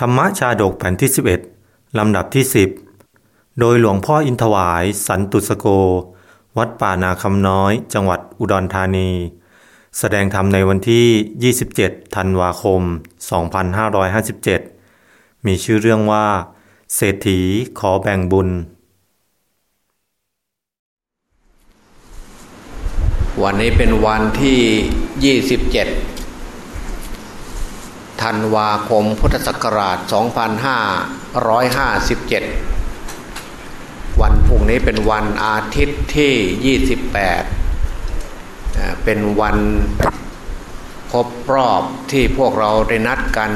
ธรรมชาดกแผ่นที่ 11 ลำดับที่ 10 โดยหลวงพ่ออินทวาย สันตุสโก วัดป่านาคำน้อย จังหวัดอุดรธานี แสดงธรรมในวันที่ 27 ธันวาคม 2557 มีชื่อเรื่องว่า เศรษฐีขอแบ่งบุญ วันนี้เป็นวันที่ 27 ธันวาคมพุทธศักราช 2557 วันพรุ่งนี้เป็นวันอาทิตย์ที่ 28 เป็นวันครบรอบที่พวกเราได้นัดกัน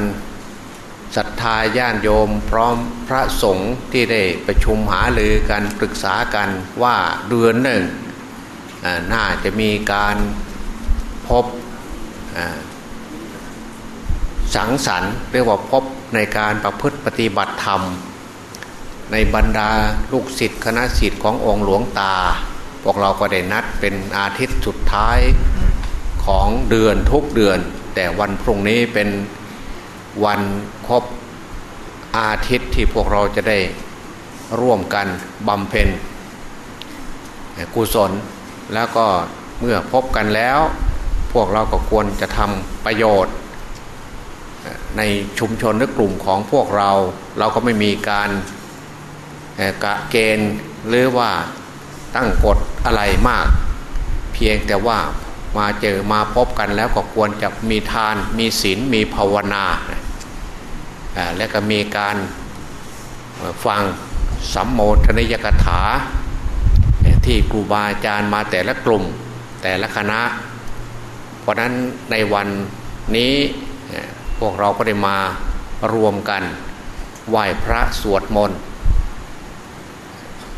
ศรัทธาญาติโยมพร้อมพระสงฆ์ที่ได้ประชุมหารือกันปรึกษากันว่าเดือนหนึ่งน่าจะมีการพบ สังสรรค์เรียกว่าพบในการประพฤติปฏิบัติธรรม ในบรรดาลูกศิษย์คณะศิษย์ขององค์หลวงตา พวกเราก็ได้นัดเป็นอาทิตย์สุดท้ายของเดือนทุกเดือน แต่วันพรุ่งนี้เป็นวันครบอาทิตย์ที่พวกเราจะได้ร่วมกันบำเพ็ญกุศลแล้วก็เมื่อพบกันแล้ว พวกเราก็ควรจะทำประโยชน์ ในชุมชนหรือกลุ่มของพวกเรา เราก็ไม่มีการกะเกณฑ์หรือว่าตั้งกฎอะไรมาก เพียงแต่ว่ามาเจอมาพบกันแล้วก็ควรจะมีทานมีศีลมีภาวนา และก็มีการฟังสัมโมทนิยกถา ที่ครูบาอาจารย์มาแต่ละกลุ่มแต่ละคณะ เพราะนั้นในวันนี้ พวกเราก็ได้มารวมกันไหว้พระสวดมนต์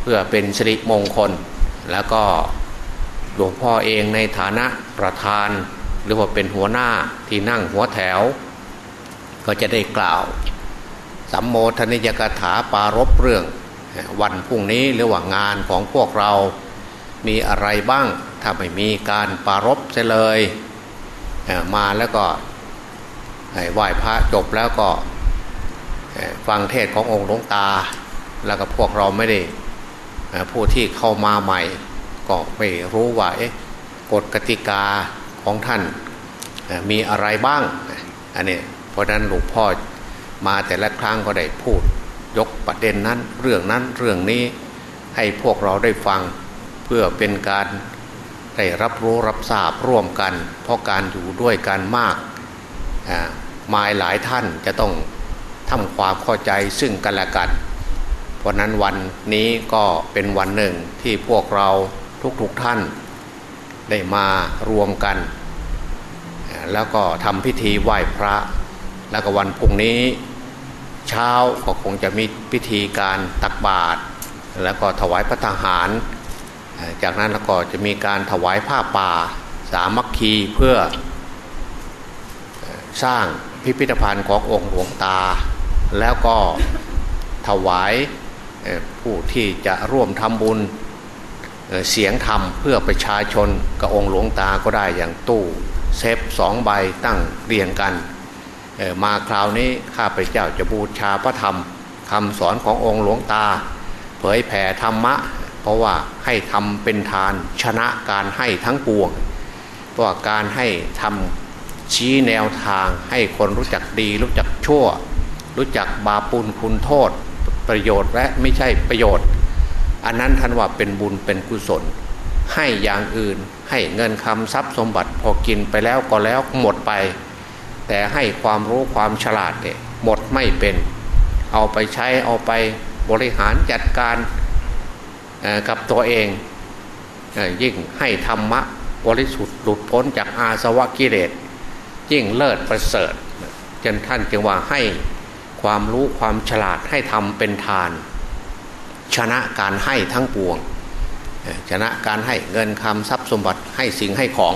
เพื่อเป็นสิริมงคล แล้วก็หลวงพ่อเองในฐานะประธาน หรือว่าเป็นหัวหน้าที่นั่งหัวแถว ก็จะได้กล่าวสัมโมทนิยกถาปารบเรื่องวันพรุ่งนี้หรือว่างานของพวกเรามีอะไรบ้าง ถ้าไม่มีการปารบเสเลย มาแล้วก็ ไหว้พระจบแล้วก็ฟังเทศขององค์หลวงตา แล้วก็พวกเราไม่ได้ผู้ที่เข้ามาใหม่ ก็ไม่รู้ว่าเอ๊ะกฎกติกาของท่านมีอะไรบ้าง อันนี้เพราะนั้นหลวงพ่อมาแต่ละครั้งก็ได้พูดยกประเด็นนั้นเรื่องนั้นเรื่องนี้ให้พวกเราได้ฟังเพื่อเป็นการได้รับรู้รับทราบร่วมกัน เพราะการอยู่ด้วยกันมาก มาหลายท่านจะต้องทำความเข้าใจซึ่งกันและกัน เพราะนั้นวันนี้ก็เป็นวันหนึ่งที่พวกเราทุกๆทท่าน ได้มารวมกัน แล้วก็ทำพิธีไหว้พระ แล้วก็วันพรุ่งนี้ เช้าก็คงจะมีพิธีการตักบาตรแล้วก็ถวายพระทหาร จากนั้นแล้วก็จะมีการถวายผ้าป่า สามัคคีเพื่อสร้าง พิพิธภัณฑ์ขององค์หลวงตา แล้วก็ถวายผู้ที่จะร่วมทำบุญเสียงธรรมเพื่อประชาชนกับองค์หลวงตาก็ได้อย่างตู้เซฟสองใบตั้งเรียงกันมาคราวนี้ข้าพเจ้าจะบูชาพระธรรมคำสอนขององค์หลวงตา เผยแผ่ธรรมะ เพราะว่าให้ทำเป็นทานชนะการให้ทั้งปวงเพราะการให้ทำ ชี้แนวทางให้คนรู้จักดี รู้จักชั่ว รู้จักบาปุลคุณโทษ ประโยชน์และไม่ใช่ประโยชน์ อันนั้นท่านว่าเป็นบุญเป็นกุศล ให้อย่างอื่นให้เงินคำทรัพย์สมบัติพอกินไปแล้วก็แล้วหมดไป แต่ให้ความรู้ความฉลาดเนี่ยหมดไม่เป็น เอาไปใช้เอาไปบริหารจัดการกับตัวเองยิ่งให้ธรรมะบริสุทธิ์หลุดพ้นจากอาสวะกิเลส ยิ่งเลิศประเสริฐจนท่านจึงว่าให้ความรู้ความฉลาดให้ทำเป็นทาน ชนะการให้ทั้งปวง ชนะการให้เงินคำทรัพย์สมบัติให้สิ่งให้ของ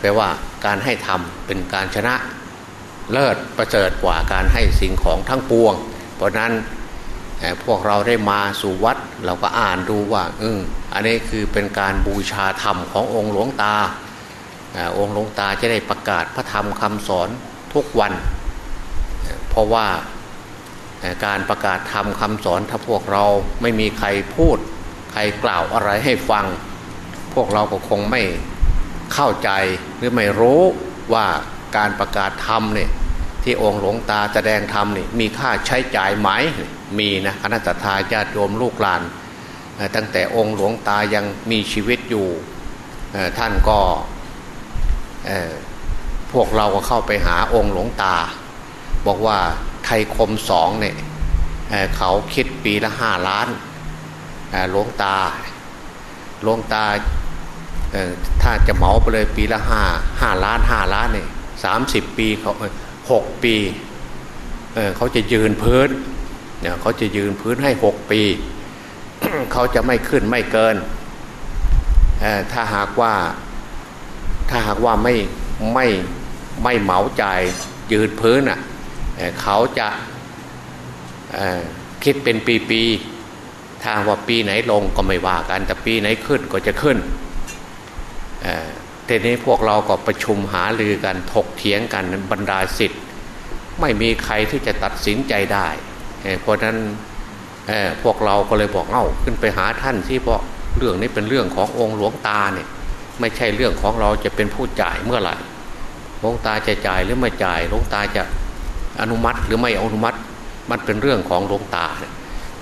แปลว่าการให้ทำเป็นการชนะเลิศประเสริฐกว่าการให้สิ่งของทั้งปวง เพราะนั้นพวกเราได้มาสู่วัด เราก็อ่านดูว่าอออันนี้คือเป็นการบูชาธรรมขององค์หลวงตา องค์หลวงตาจะได้ประกาศพระธรรมคำสอนทุกวัน เพราะว่าการประกาศธรรมคำสอนถ้าพวกเราไม่มีใครพูด ใครกล่าวอะไรให้ฟัง พวกเราก็คงไม่เข้าใจหรือไม่รู้ว่าการประกาศธรรมเนี่ยที่องค์หลวงตาแสดงธรรมนี่มีค่าใช้จ่ายไหมมีนะคณะทาญาติโยมลูกหลาน ตั้งแต่องค์หลวงตายังมีชีวิตอยู่ท่านก็ พวกเราก็เข้าไปหาองค์หลวงตา บอกว่าไทยคมสองเนี่ยเขาคิดปีละห้าล้านหลวงตาหลวงตาถ้าจะเหมาไปเลยปีละห้าห้าล้านห้าล้านเนี่ยสามสิบปีเขาหกปีเเขาจะยืนพื้นเนี่ยเขาจะยืนพื้นให้หกปี เขาจะไม่ขึ้นไม่เกิน ถ้าหากว่า ถ้าหากว่าไม่ไม่ไม่เหมาจ่ายยืนพื้นอะเขาจะคิดเป็นปีๆถ้าว่าปีไหนลงก็ไม่ว่ากัน แต่ปีไหนขึ้นก็จะขึ้นทีนี้พวกเราก็ประชุมหาลือกันถกเถียงกันบรรดาสิทธิ์ไม่มีใครที่จะตัดสินใจได้ เพราะนั้นพวกเราก็เลยบอกเอ้าขึ้นไปหาท่านที่เพราะเรื่องนี้เป็นเรื่องขององค์หลวงตาเนี่ย ไม่ใช่เรื่องของเราจะเป็นผู้จ่ายเมื่อไหร่หลวงตาจะจ่ายหรือไม่จ่ายหลวงตาจะอนุมัติหรือไม่อนุมัติมันเป็นเรื่องของหลวงตา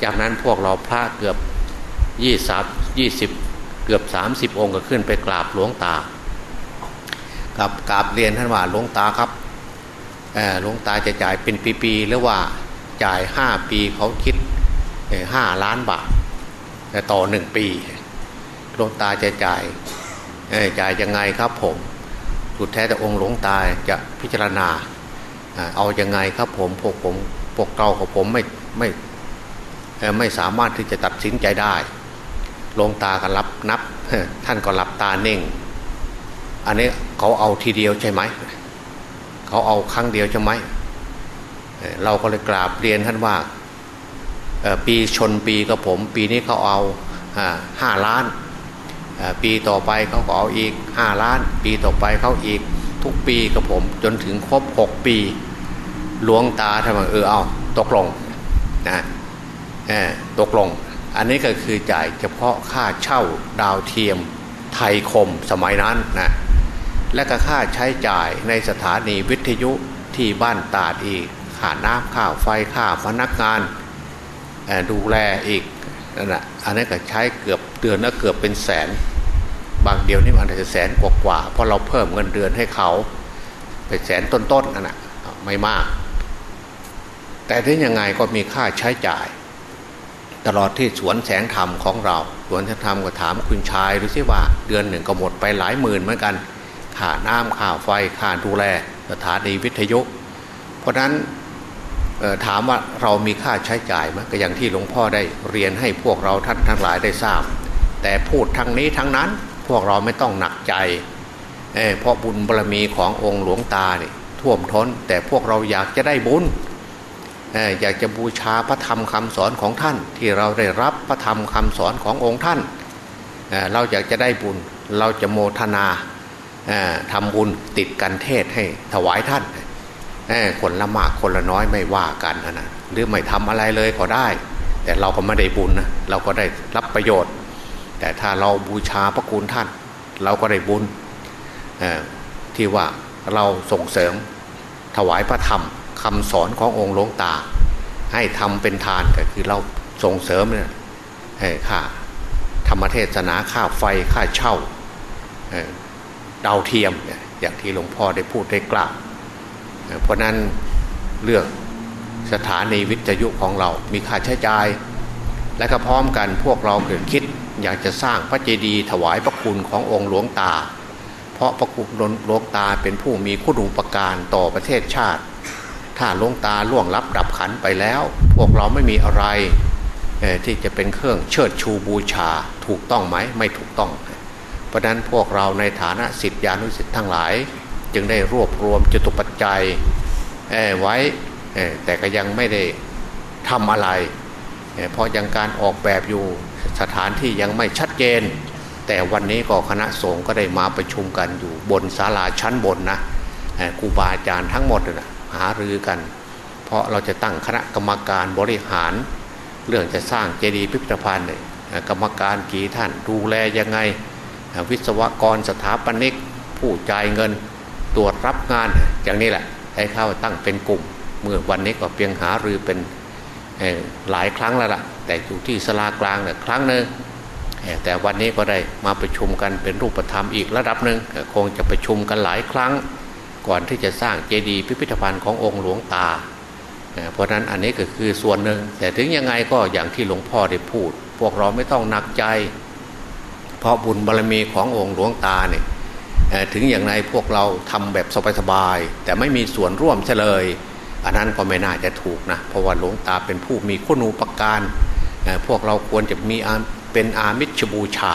จากนั้นพวกเราพระเกือบยี่สิบยี่สิบเกือบสามสิบองค์ก็ขึ้นไปกราบหลวงตากับกราบเรียนท่านว่าหลวงตาครับหลวงตาจะจ่ายเป็นปีๆหรือว่าจ่ายห้าปีเขาคิดห้าล้านบาทต่อหนึ่งปีหลวงตาจะจ่าย จ่ายยังไงครับผมสุดแท้แต่องค์หลวงตาจะพิจารณา เอาอยัางไงครับผมพวกผมพวกเราของผมไม่ไม่ไม่สามารถที่จะตัดสินใจได้หลวงตาก็รับนับ ท่านก็หลับตาเน่ง อันนี้เขาเอาทีเดียวใช่ไหมเขาเอาครั้งเดียวใช่ไหมเราก็เลยกราบเรียนท่านว่าปีชนปีกับผม ปีนี้เขาเอาห้าล้าน ปีต่อไปเขาก็เอาอีกห้าล้าน ปีต่อไปเขาอีก ทุกปีกับผมจนถึงครบหกปี หลวงตาทำไมเออเอาตกลงนะตกลง อันนี้ก็คือจ่ายเฉพาะค่าเช่าดาวเทียมไทยคมสมัยนั้นนะและก็ค่าใช้จ่ายในสถานีวิทยุที่บ้านตาดอีกค่าน้ำค่าไฟค่าพนักงานดูแลอีก นั่นแหะอันนี้ก็ใช้เกือบเดือนละเกือบเป็นแสน บางเดียวนี่มันอาจจะแสนกว่ากว่าเพราะเราเพิ่มเงินเดือนให้เขาเป็นแสนต้นๆนั่นแหะไม่มาก แต่ถึงยังไงก็มีค่าใช้จ่าย ตลอดที่สวนแสงธรรมของเรา สวนแสงธรรมก็ถามคุณชายดูสิว่า เดือนหนึ่งก็หมดไปหลายหมื่นเหมือนกันค่าน้ำค่าไฟค่าดูแลสถานีวิทยุ เพราะนั้น ถามว่าเรามีค่าใช้จ่ายไหมก็อย่างที่หลวงพ่อได้เรียนให้พวกเราท่านทั้งหลายได้ทราบ แต่พูดทั้งนี้ทั้งนั้นพวกเราไม่ต้องหนักใจเเพราะบุญบารมีขององค์หลวงตาเนี่ยท่วมท้น แต่พวกเราอยากจะได้บุญอยากจะบูชาพระธรรมคำสอนของท่าน ที่เราได้รับพระธรรมคำสอนขององค์ท่านเราอยากจะได้บุญ เราจะโมทนาทำบุญติดกันเทศให้ถวายท่าน คนละมากคนละน้อยไม่ว่ากันนะหรือไม่ทำอะไรเลยก็ได้ แต่เราก็ไม่ได้บุญนะเราก็ได้รับประโยชน์ แต่ถ้าเราบูชาพระคุณท่าน เราก็ได้บุญที่ว่าเราส่งเสริมถวายพระธรรมคำสอนขององค์หลวงตา ให้ทำเป็นทานก็คือเราส่งเสริมเนี่ยค่าธรรมเทศนาค่าไฟค่าเช่าดาวเทียมอย่างที่หลวงพ่อได้พูดได้กล่าว เพราะนั้นเรื่องสถานีวิทยุของเรา มีค่าใช้จ่าย และก็พร้อมกันพวกเราเกิดคิด อยากจะสร้างพระเจดีย์ถวายพระคุณขององค์หลวงตา เพราะพระคุณหลวงตาเป็นผู้มีคุณูปการต่อประเทศชาติ ถ้าหลวงตาล่วงลับดับขันไปแล้ว พวกเราไม่มีอะไรที่จะเป็นเครื่องเชิดชูบูชาถูกต้องไหมไม่ถูกต้อง เพราะนั้นพวกเราในฐานะสิทธิานุสิทธิ์ทั้งหลาย จึงได้รวบรวมจตุปัจจัยไว้แต่ก็ยังไม่ได้ทำอะไร เพราะยังการออกแบบอยู่สถานที่ยังไม่ชัดเจน แต่วันนี้ก็คณะสงฆ์ก็ได้มาประชุมกันอยู่บนศาลาชั้นบนนะครูบาอาจารย์ทั้งหมดนะหารือกัน เพราะเราจะตั้งคณะกรรมการบริหาร เรื่องจะสร้างเจดีย์พิพิธภัณฑ์เนี่ยกรรมการกี่ท่านดูแลยังไง วิศวกรสถาปนิก ผู้จ่ายเงิน ตรวจรับงานอย่างนี้แหละ ให้เข้าตั้งเป็นกลุ่ม เมื่อวันนี้ก็เพียงหารือเป็นหลายครั้งแล้วล่ะ แต่อยู่ที่สลากลางเนี่ยครั้งหนึ่งแต่วันนี้ก็ได้มาประชุมกันเป็นรูปธรรมอีกระดับหนึ่งคงจะประชุมกันหลายครั้ง ก่อนที่จะสร้างเจดีย์พิพิธภัณฑ์ขององค์หลวงตา เพราะนั้นอันนี้ก็คือส่วนหนึ่ง แต่ถึงยังไงก็อย่างที่หลวงพ่อได้พูด พวกเราไม่ต้องหนักใจ เพราะบุญบารรมีขององค์หลวงตาเนี่ย ถึงอย่างไรพวกเราทำแบบสบายๆแต่ไม่มีส่วนร่วมเฉลย อันนั้นก็ไม่น่าจะถูกนะเพราะว่าหลวงตาเป็นผู้มีคุณูปการพวกเราควรจะมีเป็นอามิชบูชา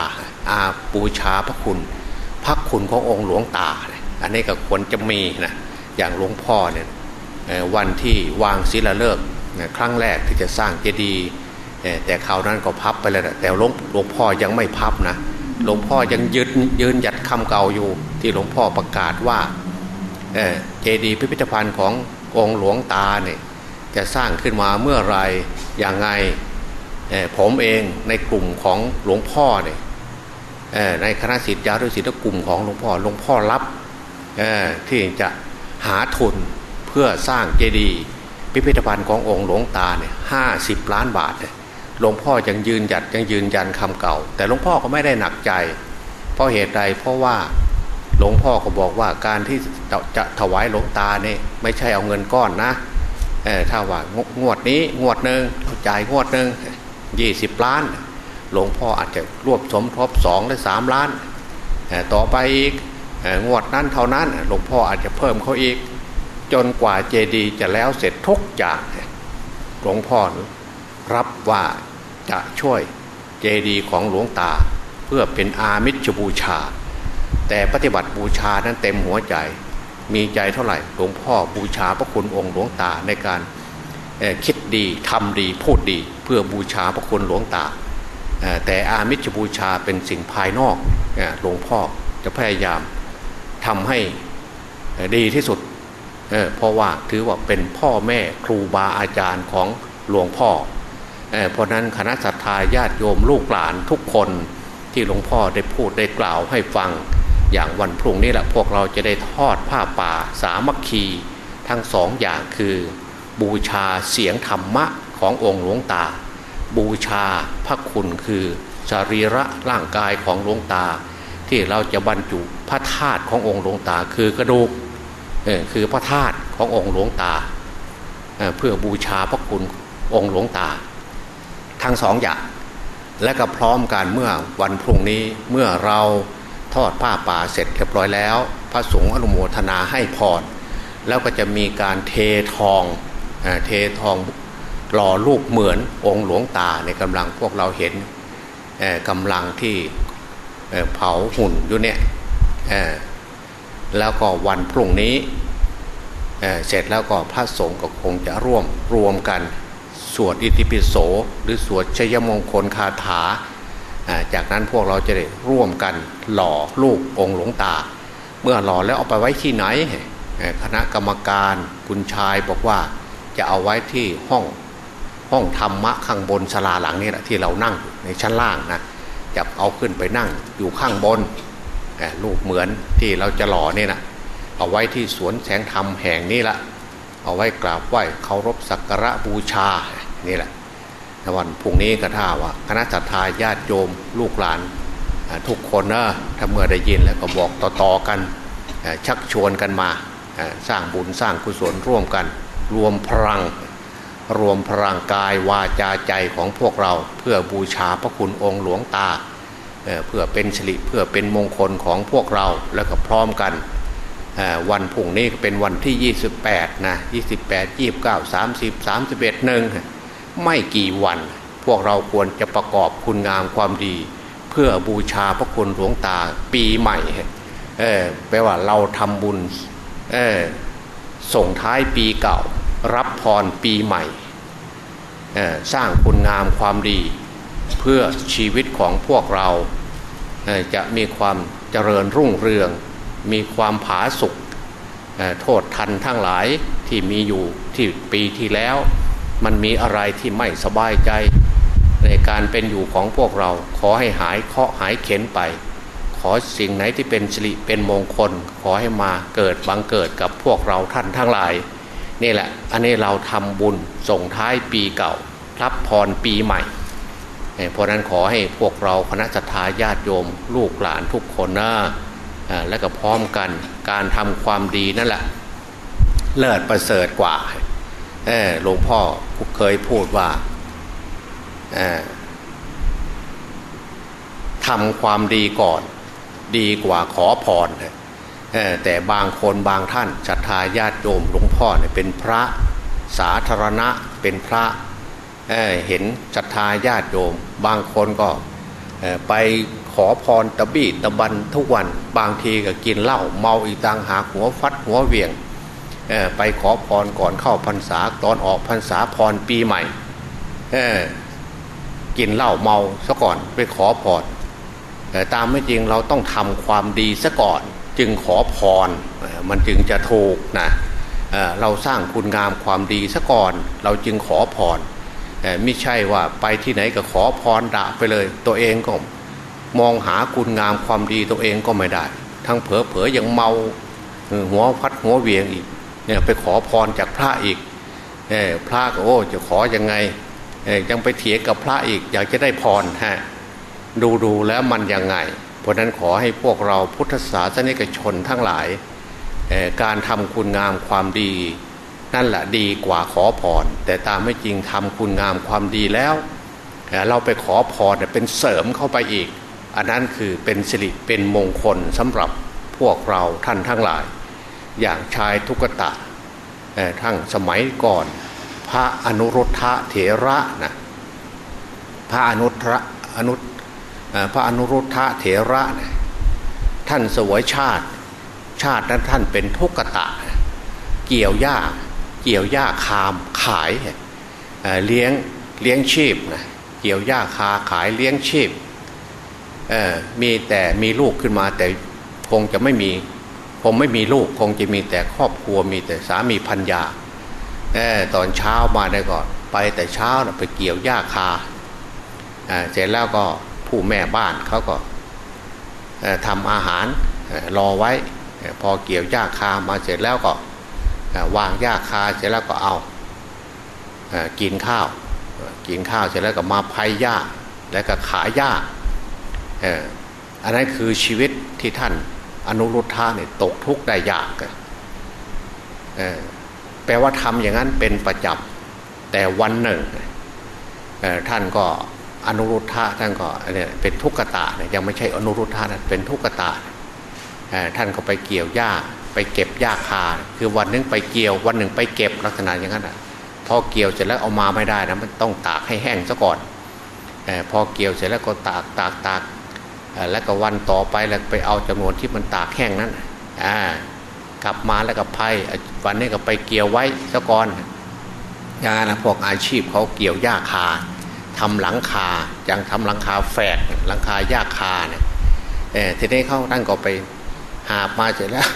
อาบูชาพระคุณ พระคุณขององค์หลวงตา อันนี้ก็ควรจะมีนะอย่างหลวงพ่อเนี่ยวันที่วางศิลาฤกษ์ครั้งแรกที่จะสร้างเจดีย์แต่คราวนั้นก็พับไปแล้วแต่หลวงหลวงพ่อยังไม่พับนะ หลวงพ่อยังยืนยืนหยัดคำเก่าอยู่ ที่หลวงพ่อประกาศว่าเจดีย์พิพิธภัณฑ์ขององค์หลวงตาเนี่ยจะสร้างขึ้นมาเมื่อไรอย่างไงผมเองในกลุ่มของหลวงพ่อเนี่ยในคณะสิทธิยาด้วยสิทธิกลุ่มของหลวงพ่อหลวงพ่อรับที่จะหาทุนเพื่อสร้างเจดีย์พิพิธภัณฑ์ขององค์หลวงตาเนี่ยห้าสิบล้านบาท หลวงพ่อยังยืนหยัดยังยืนยันคำเก่า แต่หลวงพ่อก็ไม่ได้หนักใจ เพราะเหตุใดเพราะว่าหลวงพ่อก็บอกว่าการที่จะถวายหลวงตาเนี่ยไม่ใช่เอาเงินก้อนนะถ้าว่างวดนี้งวดหนึ่งจ่ายงวดหนึ่งยี่สิบล้าน หลวงพ่ออาจจะรวบสมทบสองหรือสามล้าน ต่อไปอีกงวดนั้นเท่านั้นหลวงพ่ออาจจะเพิ่มเขาอีก จนกว่าเจดีจะแล้วเสร็จทุกอย่างหลวงพ่อรับว่า จะช่วยเจดีย์ของหลวงตา เพื่อเป็นอามิชบูชา แต่ปฏิบัติบูชานั้นเต็มหัวใจ มีใจเท่าไหร่หลวงพ่อบูชาพระคุณองค์หลวงตาในการคิดดีทำดีพูดดี เพื่อบูชาพระคุณหลวงตา แต่อามิชบูชาเป็นสิ่งภายนอกหลวงพ่อจะพยายามทำให้ดีที่สุดเพราะว่าถือว่าเป็นพ่อแม่ครูบาอาจารย์ของหลวงพ่อ เพราะนั้นคณะสัตยาญาติโยมลูกหลานทุกคนที่หลวงพ่อได้พูดได้กล่าวให้ฟัง อย่างวันพรุ่งนี้แหละพวกเราจะได้ทอดผ้าป่าสามัคคีทั้งสองอย่างคือ บูชาเสียงธรรมะขององค์หลวงตา บูชาพระคุณคือสรีระร่างกายของหลวงตา ที่เราจะบรรจุพระธาตุขององค์หลวงตา คือกระดูกคือพระธาตุขององค์หลวงตาเเพื่อบูชาพระคุณองค์หลวงตา ทั้งสองอย่าง และก็พร้อมกันเมื่อวันพรุ่งนี้เมื่อเราทอดผ้าป่าเสร็จเรียบร้อยแล้ว พระสงฆ์อนุโมทนาให้พรแล้วก็จะมีการเททองเททองหล่อรูปเหมือนองค์หลวงตาในกำลังพวกเราเห็นกำลังที่เผาหุ่นอยู่เนี่ยแล้วก็วันพรุ่งนี้เเสร็จแล้วก็พระสงฆ์ก็คงจะร่วมรวมกัน สวดอิติปิโส หรือสวดชยมงคลคาถา จากนั้นพวกเราจะได้ร่วมกันหล่อรูปองค์หลวงตา เมื่อหล่อแล้วเอาไปไว้ที่ไหน คณะกรรมการคุณชายบอกว่าจะเอาไว้ที่ห้องห้องธรรมะข้างบนศาลาหลังนี่แหละที่เรานั่งในชั้นล่างนะจะเอาขึ้นไปนั่งอยู่ข้างบนรูปเหมือนที่เราจะหล่อเนี่ยนะเอาไว้ที่สวนแสงธรรมแห่งนี้ละ เอาไว้กราบไหว้เคารพสักการะบูชานี่แหละวันพรุ่งนี้ก็ท่าว่าคณะสัตยาญาติโยมลูกหลานทุกคนนะถ้าเมื่อได้ยินแล้วก็บอกต่อๆกันชักชวนกันมาสร้างบุญสร้างกุศลร่วมกัน รวมพลัง รวมพลังกายวาจาใจของพวกเราเพื่อบูชาพระคุณองค์หลวงตาเพื่อเป็นสิริเพื่อเป็นมงคลของพวกเราแล้วก็พร้อมกัน วันพุ่งนี้เป็นวันที่ 28นะ28 29 30 31หนึ่งไม่กี่วัน พวกเราควรจะประกอบคุณงามความดี เพื่อบูชาพระคุณหลวงตาปีใหม่เออแปลว่าเราทำบุญเออส่งท้ายปีเก่า รับพรปีใหม่สร้างคุณงามความดี เพื่อชีวิตของพวกเราจะมีความเจริญรุ่งเรือง มีความผาสุกโทษทันทั้งหลายที่มีอยู่ที่ปีที่แล้ว มันมีอะไรที่ไม่สบายใจ ในการเป็นอยู่ของพวกเรา ขอให้หายเคาะหายเข็นไป ขอสิ่งไหนที่เป็นสิริเป็นมงคล ขอให้มาเกิดบังเกิดกับพวกเราท่านทั้งหลายนี่แหละ อันนี้เราทำบุญส่งท้ายปีเก่ารับพรปีใหม่เพราะนั้นขอให้พวกเราคณะทาญาติโยมลูกหลานทุกคนนะ และก็พร้อมกันการทำความดีนั่นแหละเลิศประเสริฐกว่าหลวงพ่อเคยพูดว่าทำความดีก่อน ดีกว่าขอพรแต่บางคนบางท่านศรัทธาญาติโยมหลวงพ่อเนี่ยเป็นพระสาธารณะเป็นพระเเห็นศรัทธาญาติโยม บางคนก็ไป ขอพรตะบี้ตะบันทุกวันบางทีก็กินเหล้าเมาอีกต่างหากหัวฟัดหัวเวียงไปขอพรก่อนเข้าพรรษาตอนออกพรรษาพรปีใหม่กินเหล้าเมาซะก่อนไปขอพรแต่ตามไม่จริงเราต้องทำความดีซะก่อน จึงขอพรมันจึงจะถูกนะเราสร้างคุณงามความดีซะก่อน เราจึงขอพรไม่ใช่ว่าไปที่ไหนก็ขอพรด่าไปเลย ตัวเองก็ มองหาคุณงามความดีตัวเองก็ไม่ได้ ทั้งเผลอเผอยังเมาหัวพัดหัวเวียงอีกเนี่ยไปขอพรจากพระอีกพระก็โอ้จะขอยังไงยังไปเถียงกับพระอีก อยากจะได้พรฮะดูดูแล้วมันยังไง เพราะนั้นขอให้พวกเราพุทธศาสนิกชนทั้งหลาย การทำคุณงามความดี นั่นแหละดีกว่าขอพร แต่ตามไม่จริงทำคุณงามความดีแล้ว เราไปขอพรเป็นเสริมเข้าไปอีก อันนั้นคือเป็นสิริเป็นมงคลสำหรับพวกเราท่านทั้งหลาย อย่างชายทุกตะทั้งสมัยก่อน พระอนุรุทธะเถระนะพระอนุทระอนุพระอนุรุทธะเถระนะท่านสวยชาติ ชาตินั้นท่านเป็นทุกตะ เกี่ยวหญ้าเกี่ยวหญ้าคามขายเลี้ยงเลี้ยงชีพนะเกี่ยวหญ้าคาขายเลี้ยงชีพ มีแต่มีลูกขึ้นมาแต่คงจะไม่มีคงไม่มีลูกคงจะมีแต่ครอบครัวมีแต่สามีพันยาตอนเช้ามาได้ก่อนไปแต่เช้าไปเกี่ยวหญ้าคาเสร็จแล้วก็ผู้แม่บ้านเขาก็ทำอาหารรอไว้พอเกี่ยวหญ้าคามาเสร็จแล้วก็วางหญ้าคาเสร็จแล้วก็เอากินข้าว กินข้าวเสร็จแล้วก็มาพายหญ้าแล้วก็ขายหญ้า อันนั้นคือชีวิตที่ท่านอนุรุทธะเนี่ยตกทุกข์ได้ยากแปลว่าทำอย่างนั้นเป็นประจำแต่วันหนึ่งท่านก็อนุรุทธะท่านก็เนี่ยเป็นทุกขตาเนี่ยยังไม่ใช่อนุรุทธะนะเป็นทุกขตาท่านก็ไปเกี่ยวหญ้าไปเก็บหญ้าคา คือวันนึงไปเกี่ยววันหนึ่งไปเก็บลักษณะอย่างนั้นอะพอเกี่ยวเสร็จแล้วเอามาไม่ได้นะมันต้องตากให้แห้งซะก่อนพอเกี่ยวเสร็จแล้วก็ตากตากตาก แล้วก็วันต่อไปแล้วไปเอาจำนวนที่มันตากแห้งนั้นกลับมาแล้วก็ไพ่วันนี้ก็ไปเกี่ยวไว้ซะก่อนอย่านพวกอาชีพเขาเกี่ยวหญ้าคาทำหลังคาอย่างทำหลังคาแฝกหลังคาหญ้าคาเนี่ยทีนี้เขาท่านก็ไปหาบมาเสร็จแล้ว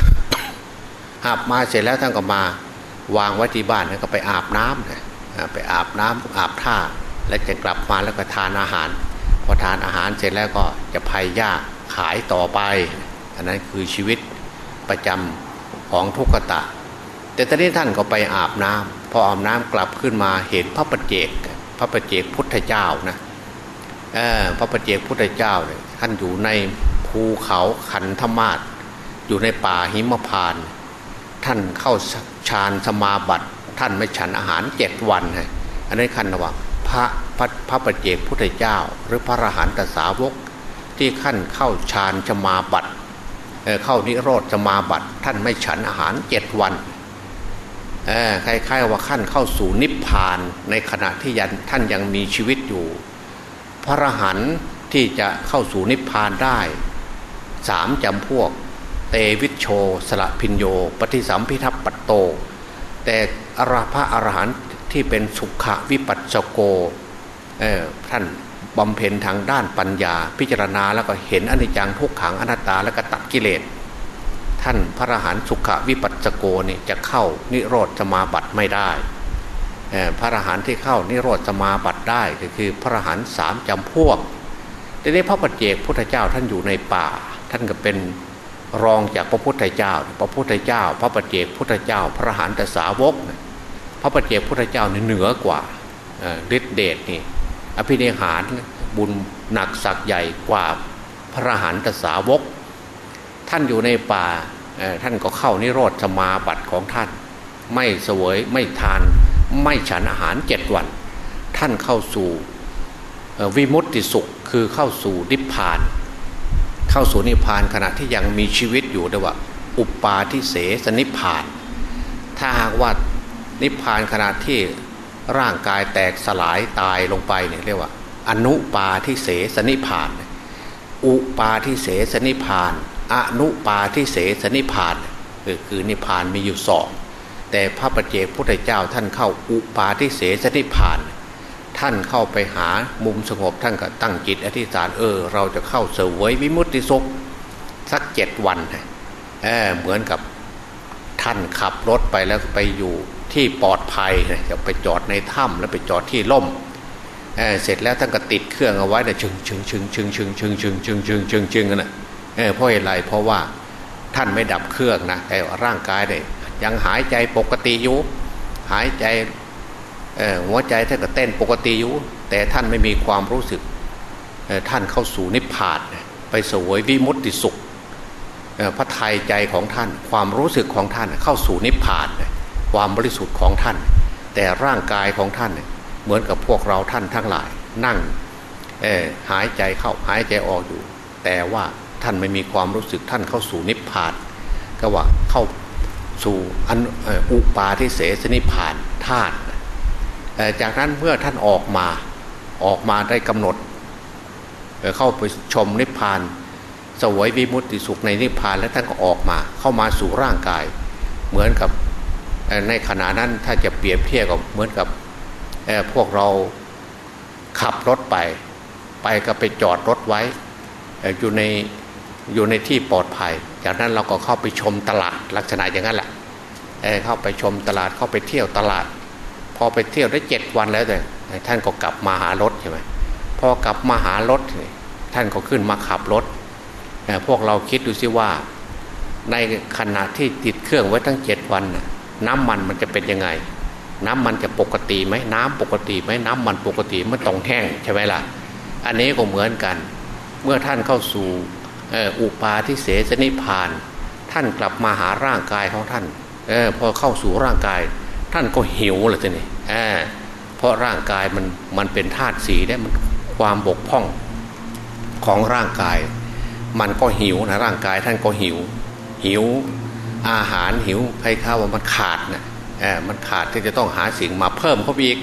หาบมาเสร็จแล้วท่านก็มาวางไว้ที่บ้านแล้วก็ไปอาบน้ำนะไปอาบน้ำอาบท่าแล้วจะกลับมาแล้วก็ทานอาหาร พอทานอาหารเสร็จแล้วก็จะพายยาขายต่อไป อันนั้นคือชีวิตประจำของทุกขตะ แต่ตอนนี้ท่านก็ไปอาบน้ำพออาบน้ำกลับขึ้นมาเห็นพระประเจก พระประเจกพุทธเจ้านะพระประเจกพุทธเจ้าเนี่ยท่านอยู่ในภูเขาขันธมาศอยู่ในป่าหิมพาน ท่านเข้าฌานสมาบัติ ท่านไม่ฉันอาหารเจ็ดวันไงอันนี้คันว่าพระ พระปเจกพุทธเจ้า หรือพระอรหันตสาวกที่ขั้นเข้าฌานสมาบัติเข้านิโรธสมาบัติท่านไม่ฉันอาหารเจ็ดวันคล้ายๆว่าขั้นเข้าสู่นิพพานในขณะที่ยันท่านยังมีชีวิตอยู่ พระอรหันต์ที่จะเข้าสู่นิพพานได้สามจำพวก เตวิชโช สละพินโย ปฏิสัมพิทัปปัตโต แต่อรพระอรหันต์ที่เป็นสุขวิปัสสโก ท่านบำเพ็ญทางด้านปัญญา พิจารณาแล้วก็เห็นอนิจจังทุกขังอนัตตาแล้วก็ตัดกิเลสท่านพระอรหันต์สุขวิปัสสโกนี่จะเข้านิโรธสมาบัติไม่ได้พระอรหันต์ที่เข้านิโรธสมาบัติได้ก็คือพระอรหันต์สามจำพวกทีนี้พระปัจเจกพุทธเจ้าท่านอยู่ในป่า ท่านก็เป็นรองจากพระพุทธเจ้า พระพุทธเจ้า พระปัจเจกพุทธเจ้า พระอรหันตสาวก พระปัจเจกพุทธเจ้านี่เหนือกว่าฤทธิเดชนี่ อภินิหารบุญหนักศักใหญ่กว่าพระหันตสาวก ท่านอยู่ในป่าท่านก็เข้านิโรธสมาบัติของท่าน ไม่เสวยไม่ทานไม่ฉันอาหารเจ็ดวัน ท่านเข้าสู่วิมุตติสุขคือเข้าสู่นิพพาน เข้าสู่นิพพานขณะที่ยังมีชีวิตอยู่เรียว่า อุปาทิเสสนิพพาน ถ้าหากว่านิพพานขณะที่ ร่างกายแตกสลายตายลงไปเนี่ยเรียกว่า อนุปาทิเสสนิพาน อุปาทิเสสนิพาน อนุปาทิเสสนิพานคือคือนิพานมีอยู่สองแต่พระปเจกพุทธเจ้าท่านเข้าอุปาทิเสสนิพาน ท่านเข้าไปหามุมสงบท่านก็ตั้งจิตอธิษฐานเออ เราจะเข้าเสวยวิมุตติสุขสักเจ็ดวันเออเหมือนกับท่านขับรถไปแล้วไปอยู่ ที่ปลอดภัยจะไปจอดในถ้ำแล้วไปจอดที่ล่มเเสร็จแล้วท่านก็ติดเครื่องเอาไว้แต่ชึงชึงชึงชึงชึงชึงชึงชึงชึงชึงชึงกันนะเพราะอะไรเพราะว่าท่านไม่ดับเครื่องนะแต่ร่างกายเนี่ยยังหายใจปกติอยู่หายใจหัวใจท่านก็เต้นปกติอยู่แต่ท่านไม่มีความรู้สึกท่านเข้าสู่นิพพานไปสวยวิมุตติสุขพระทัยใจของท่านความรู้สึกของท่านเข้าสู่นิพพาน ความบริสุทธิ์ของท่าน แต่ร่างกายของท่านเหมือนกับพวกเราท่านทั้งหลาย นั่งหายใจเข้าหายใจออกอยู่ แต่ว่าท่านไม่มีความรู้สึกท่านเข้าสู่นิพพาน ก็ว่าเข้าสู่อันอุปาทิเสสนิพานธาตุจากนั้นเมื่อท่านออกมาออกมาได้กำหนด เข้าไปชมนิพพานสวยวิมุตติสุขในนิพพานแล้วท่านก็ออกมา เข้ามาสู่ร่างกาย เหมือนกับ ในขณะนั้นถ้าจะเปรียบเทียบกับเหมือนกับพวกเราขับรถไป ไปก็ไปจอดรถไว้อยู่ในอยู่ในที่ปลอดภัย จากนั้นเราก็เข้าไปชมตลาดลักษณะอย่างนั้นแหละเเข้าไปชมตลาดเข้าไปเที่ยวตลาด พอไปเที่ยวได้เจ็ดวันแล้วแต่ท่านก็กลับมาหารถใช่ไหมพอกลับมาหารถ ท่านก็ขึ้นมาขับรถพวกเราคิดดูซิว่าในขณะที่ติดเครื่องไว้ทั้งเจ็ดวันน้ น้ำมันมันจะเป็นยังไง น้ำมันจะปกติไหมน้ำปกติไหมน้ำมันปกติมันต้องแห้งใช่ไหมล่ะ อันนี้ก็เหมือนกัน เมื่อท่านเข้าสู่อุปาทิเสสนิพาน ท่านกลับมาหาร่างกายของท่านอพอเข้าสู่ร่างกาย ท่านก็หิวเลยทีนี้เพราะร่างกายมันมันเป็นธาตุสีได้มันความบกพร่องของร่างกาย มันก็หิวนะร่างกายท่านก็หิว หิว อาหารหิวใครข้าว่ามันขาดนะเออมันขาดที่จะต้องหาสิ่งมาเพิ่มเข้าไปอีก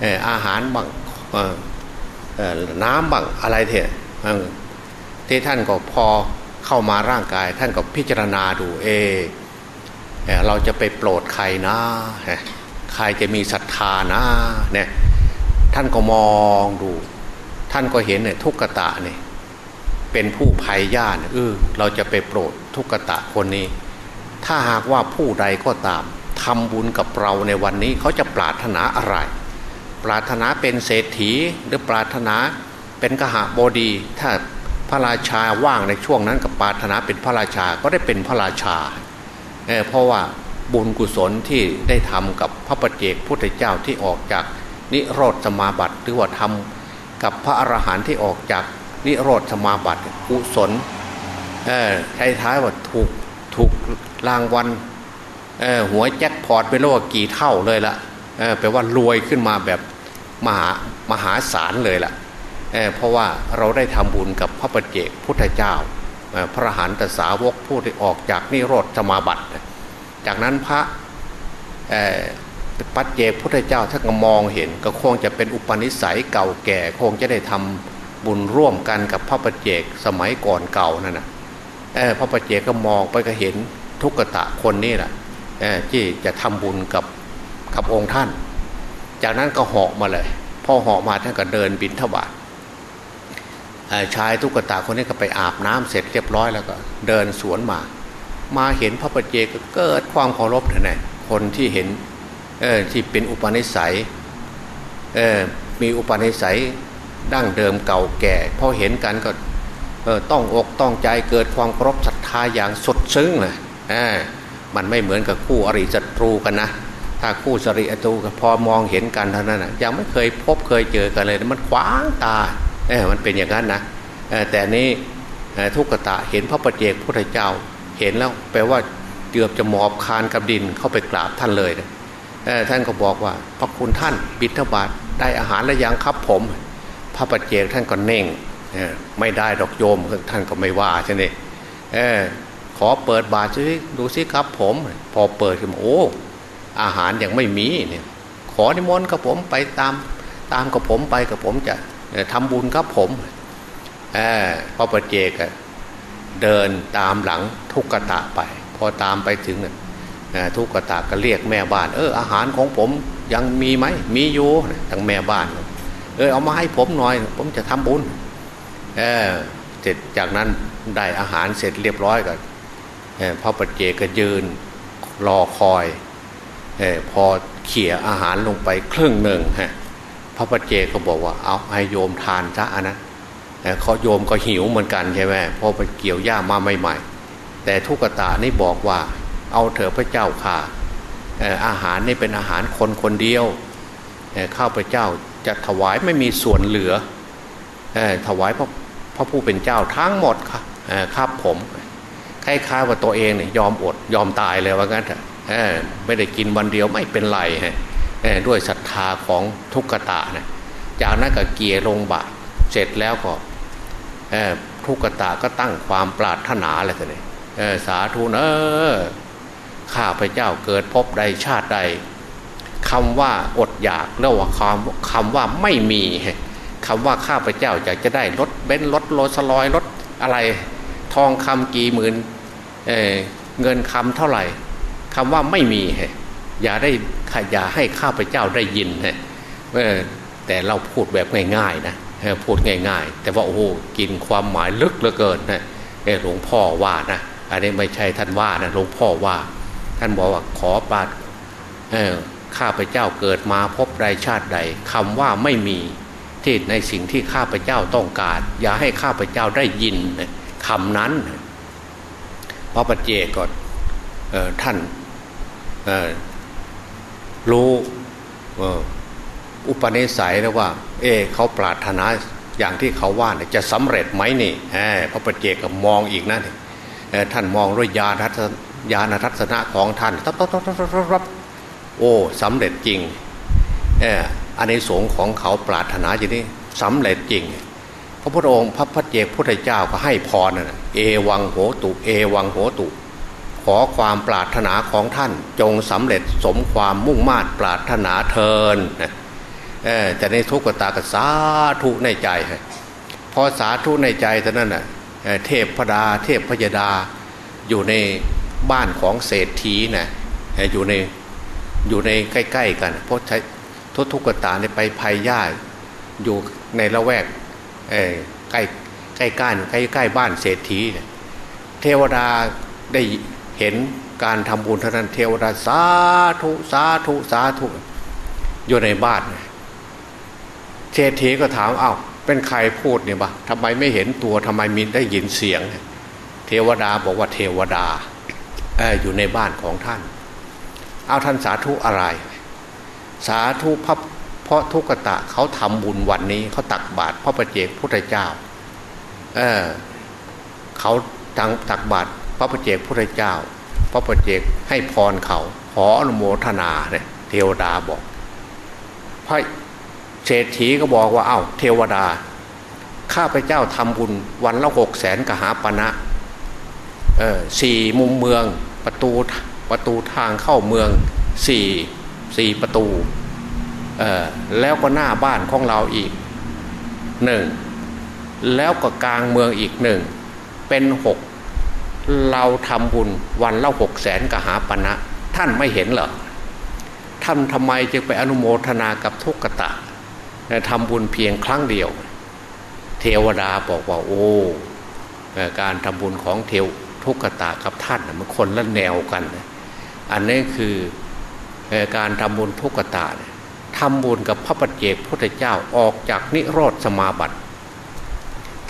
เอออาหารบ้างเออน้ำบ้างอะไรเถอะที่ท่านก็พอเข้ามาร่างกาย ท่านก็พิจารณาดูเอเราจะไปโปรดใครนะ ใครจะมีศรัทธานะเนี่ยท่านก็มองดู ท่านก็เห็นเนี่ยทุกขตะเนี่ยเป็นผู้ภัยญาติเออเราจะไปโปรดทุกขตะคนนี้ ถ้าหากว่าผู้ใดก็ตามทำบุญกับเราในวันนี้เขาจะปรารถนาอะไร ปรารถนาเป็นเศรษฐีหรือปรารถนาเป็นกหาบดี ถ้าพระราชาว่างในช่วงนั้นกับปราถนาเป็นพระราชาก็ได้เป็นพระราชาเเพราะว่าบุญกุศลที่ได้ทำกับพระปเจกพุทธเจ้าที่ออกจากนิโรธสมาบัติหรือว่าทำกับพระอรหันต์ที่ออกจากนิโรธสมาบัติกุศลท้ายว่าถูก ถูกรางวัลหัวแจ็คพอตไปแล้วว่ากี่เท่าเลยละแปลว่ารวยขึ้นมาแบบมหามหาศาลเลยละ่ะเเพราะว่าเราได้ทำบุญกับพระปเจกพุทธเจ้า พระหันตสาวกผู้ที่ออกจากนิโรธสมาบัติ จากนั้นพระปัจเจกพุทธเจ้าถ้าก็มองเห็นก็คงจะเป็นอุปนิสัยเก่าแก่ คงจะได้ทำบุญร่วมกันกับพระปัจเจกสมัยก่อนเก่านั่นนะ พระปัจเจก็มองไปก็เห็นทุกตะคนนี้แหละที่จะทำบุญกับกับองค์ท่าน จากนั้นก็เหาะมาเลยพอเหาะมาท่านก็เดินบินทบาทชายทุกตาคนนี้ก็ไปอาบน้ำเสร็จเรียบร้อยแล้วก็ เดินสวนมา มาเห็นพระประเจก็เกิดความเคารพท่านนะคนที่เห็นเออที่เป็นอุปนิสัยเออมีอุปนิสัยดั้งเดิมเก่าแก่พอเห็นกันก็ ต้องอกต้องใจเกิดความเคารพศรัทธาอย่างสดซึ้งเลยมันไม่เหมือนกับคู่อริศัตรูกันนะถ้าคู่สริอตูพอมองเห็นกันเท่านั้นนะยังไม่เคยพบเคยเจอกันเลยมันขวางตาเออมันเป็นอย่างนั้นนะแต่นี้ทุกขตะเห็นพระประเจกพุทธเจ้า เห็นแล้วแปลว่าเกือบจะหมอบคานกับดินเข้าไปกราบท่านเลยนะท่านก็บอกว่าพระคุณท่านบิณฑบาตได้อาหารแล้วยังครับผม พระประเจกท่านก็เน่ง ไม่ได้ดอกโยมท่านก็ไม่ว่าใช่ไหมขอเปิดบาตรซิดูซิครับผม พอเปิดขึ้นมาโอ้อาหารยังไม่มีเนี่ยขอนิมนต์กับผมไปตามตามกับผมไปกับผมจะทำบุญครับผมพระประเจกเดินตามหลังทุกกตะไป พอตามไปถึงทุกกตะก็เรียกแม่บ้าน เอออาหารของผมยังมีไหมมีอยู่ทั้งแม่บ้าน เออเอามาให้ผมหน่อย ผมจะทำบุญ เออเสร็จจากนั้นได้อาหารเสร็จเรียบร้อยก็พระปัจเจก็ยืนรอคอยอพอเขี่ยอาหารลงไปครึ่งหนึ่งฮะพระปัจเจก็บอกว่าเอาให้โยมทานซะนนั้นเขาโยมก็หิวเหมือนกันใช่ไหมพอไปเกี่ยวหญ้ามาใหม่ๆ แต่ทุกตานี่บอกว่า เอาเถอะพระเจ้าค่ะอาหารนี่เป็นอาหารคนคนเดียวข้าพเจ้าจะถวายไม่มีส่วนเหลือถวายพระ พระผู้เป็นเจ้าทั้งหมดครับครับผมคล้ายๆว่าตัวเองเนี่ยยอมอดยอมตายเลยว่างั้นเถอะไม่ได้กินวันเดียวไม่เป็นไรฮะด้วยศรัทธาของทุกขตานะจากนั้นก็เกียร์ลงบาทเสร็จแล้วก็ทุกขตาก็ตั้งความปรารถนาอะไรกันเลยสาธุเออข้าพเจ้าเกิดพบใดชาติใดคำว่าอดอยากแล้วว่าคำคำว่าไม่มี คำว่าข้าพเจ้าอยากจะได้รถเบนซ์รถโรสลอยรถอะไรทองคำกี่หมื่นเเงินคำเท่าไหร่คำว่าไม่มีอย่าได้อย่าให้ข้าพเจ้าได้ยินแต่เราพูดแบบง่ายๆนะพูดง่ายๆ แต่ว่าโอ้โหกินความหมายลึกเหลือเกินนะหลวงพ่อว่านะอันนี้ไม่ใช่ท่านว่านะหลวงพ่อว่า ท่านบอกว่าขอปาดข้าพเจ้าเกิดมาพบใดชาติใดคำว่าไม่มี ที่ในสิ่งที่ข้าพเจ้าต้องการ อย่าให้ข้าพเจ้าได้ยินคำนั้นพระปัจเจกก็ท่านรู้อุปนิสัยแล้วว่า เอเขาปรารถนาอย่างที่เขาว่าจะสำเร็จไหมนี่พระปัจเจกก็มองอีกนะท่านมองด้วยญาณทัศญาณทัศนะของท่านรับรับรับรับโอ้สำเร็จจริงเอันในสงของเขาปรารถนาอย่างนี้สำเร็จจริง พระพุทธองค์พระพัจเจกพุทธเจ้าก็ให้พรนะเอวังโหตุ เอวังโหตุ ขอความปรารถนาของท่านจงสำเร็จสมความมุ่งมา่ปรารถนาเทินจะในทุกขตากสาธุในใจพอสาธุในใจเท่านั้นน่ะเทพพดา เทพพยดาอยู่ในบ้านของเศรษฐีนะอยู่ในอยู่ในใกล้ ๆ กัน เพราะใช ทุทุกตาในไปภัยย่าอยู่ในละแวกใกล้ใกล้ก้านใกล้ใกล้บ้านเศรษฐีเทวดาได้เห็นการทำบุญเท่านั้นเทวดาสาธุสาธุสาธุอยู่ในบ้านเศรษฐีก็ถามเอา้าเป็นใครพูดเนี่ยบะทำไมไม่เห็นตัวทำไมมีได้ยินเสียง เทวดาบอกว่าเทวดาออยู่ในบ้านของท่าน เอาท่านสาธุอะไร สาธุพระเพราะทุกตะเขาทำบุญวันนี้เขาตักบาตรพระประเจกพุทธเจ้า เออเขาตังตักบาตรพระประเจกพุทธเจ้า พระประเจกให้พรเขาขออนุโมทนาเนี่ยเทวดาบอกพระเศรษฐีก็บอกว่าเอา้าเทวดา ข้าพเจ้าทำบุญวันละหกแสนกหาปณะเออสี่มุมเมืองประตูประตูทางเข้าเมืองสี่ สี่ประตูเออแล้วก็หน้าบ้านของเราอีกหนึ่งแล้วก็กลางเมืองอีกหนึ่งเป็นหกเราทำบุญวันละหกแสนกหาปณะท่านไม่เห็นเหรอท่านทำไมจึงไปอนุโมทนากับทุกกตะทำบุญเพียงครั้งเดียว เทวดาบอกว่าโอ้การทำบุญของเทวทุกตะกับท่านมันคนละแนวกัน อันนี้คือ การทำบุญทุกตะทำบุญกับพระปัจเจกพุทธเจ้าออกจากนิโรธสมาบัติ